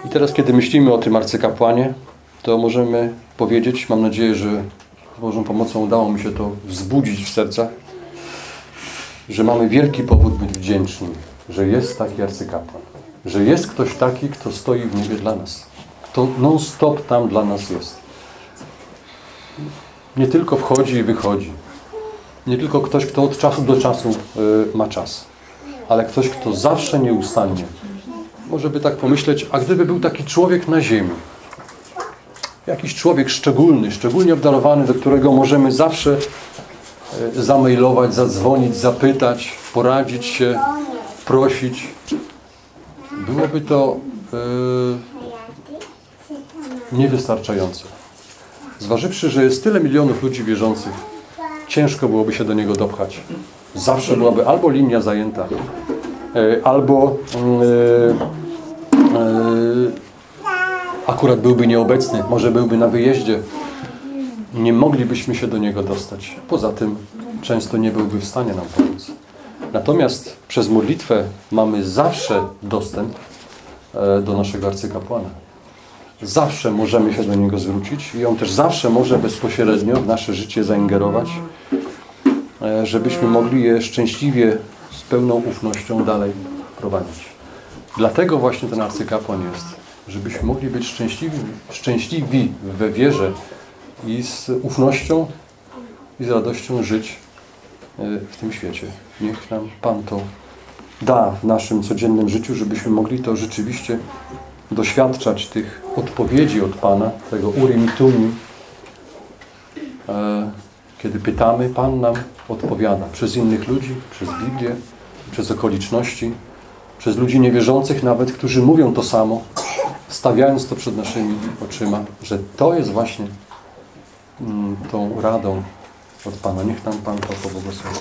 I teraz, kiedy myślimy o tym arcykapłanie, to możemy powiedzieć, mam nadzieję, że z Bożą pomocą udało mi się to wzbudzić w sercach, że mamy wielki powód być wdzięczni, że jest taki arcykapłan. Że jest ktoś taki, kto stoi w niebie dla nas. Kto non-stop tam dla nas jest. Nie tylko wchodzi i wychodzi. Nie tylko ktoś, kto od czasu do czasu y, ma czas. Ale ktoś, kto zawsze nieustannie. Może by tak pomyśleć, a gdyby był taki człowiek na ziemi, jakiś człowiek szczególny, szczególnie obdarowany, do którego możemy zawsze y, zamailować, zadzwonić, zapytać, poradzić się, prosić, byłoby to yy, niewystarczające. Zważywszy, że jest tyle milionów ludzi wierzących, ciężko byłoby się do niego dopchać. Zawsze byłaby albo linia zajęta, yy, albo yy, akurat byłby nieobecny, może byłby na wyjeździe. Nie moglibyśmy się do niego dostać. Poza tym często nie byłby w stanie nam pomóc. Natomiast przez modlitwę mamy zawsze dostęp e, do naszego arcykapłana. Zawsze możemy się do niego zwrócić i on też zawsze może bezpośrednio w nasze życie zaingerować, e, żebyśmy mogli je szczęśliwie, z pełną ufnością dalej prowadzić. Dlatego właśnie ten arcykapłan jest, żebyśmy mogli być szczęśliwi, szczęśliwi we wierze i z ufnością i z radością żyć e, w tym świecie. Niech nam Pan to da w naszym codziennym życiu, żebyśmy mogli to rzeczywiście doświadczać tych odpowiedzi od Pana, tego urim tumim. E, kiedy pytamy, Pan nam odpowiada przez innych ludzi, przez Biblię, przez okoliczności, przez ludzi niewierzących nawet, którzy mówią to samo, stawiając to przed naszymi oczyma, że to jest właśnie mm, tą radą od Pana. Niech nam Pan to pobłogosławi.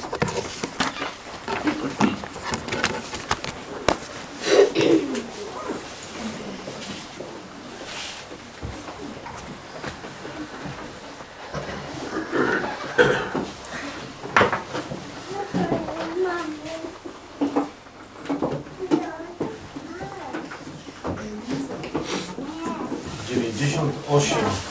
Osiem.